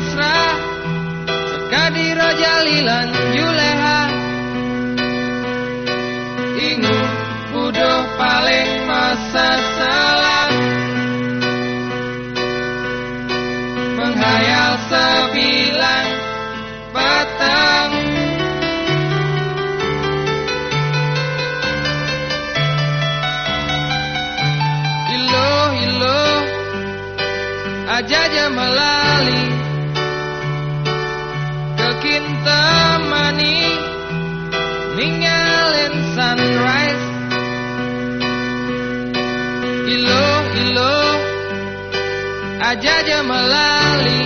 mesra Sekadi Raja Lilan. temani ninggalin sunrise. Ilo ilo aja aja melali.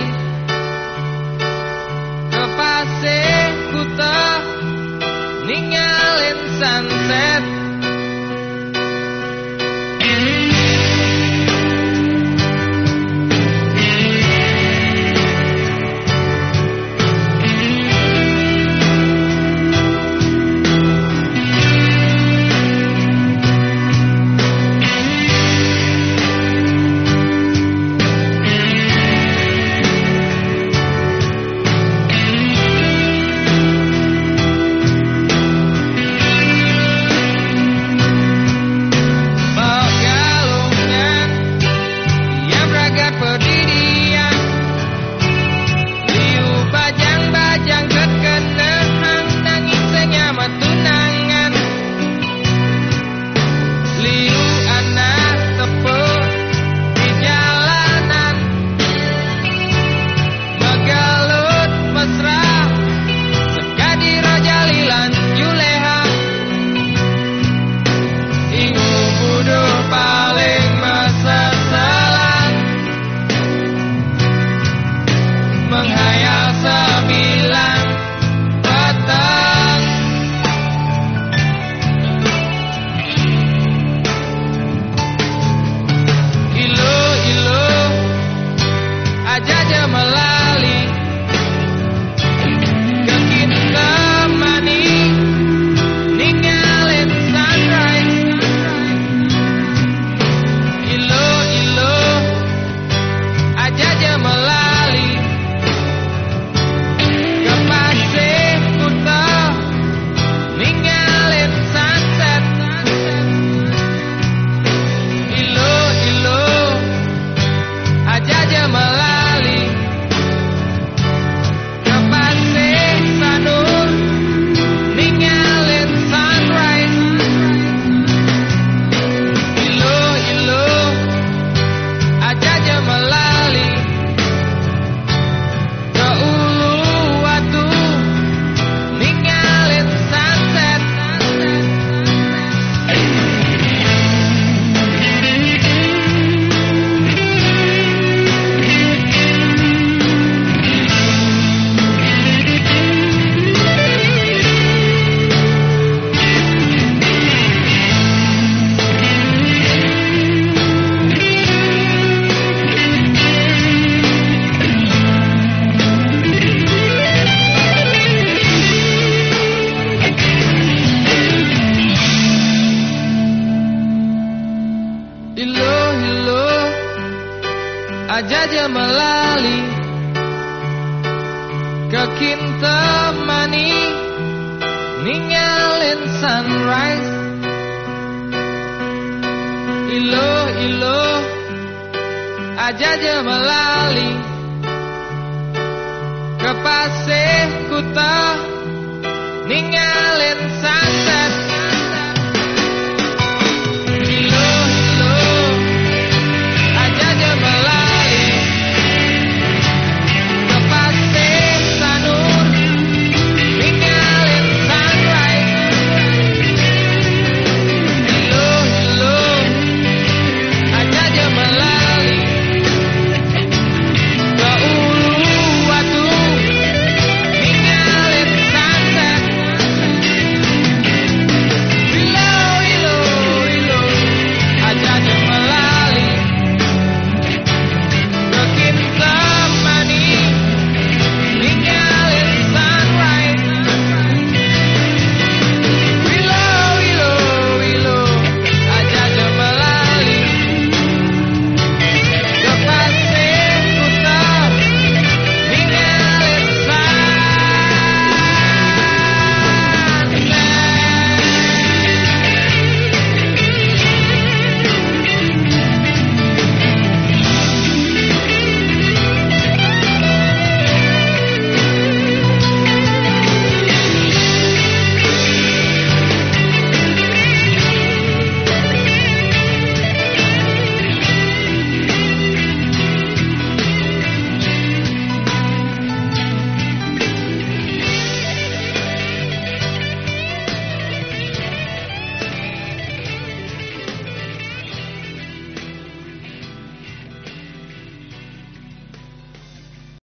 Ke pasir kuta ninggalin sunset. am alive. aja dia melali Kekin temani Ninggalin sunrise. Ilo, ilo Aja dia melali Ke pasir kuta Ninggalin sunset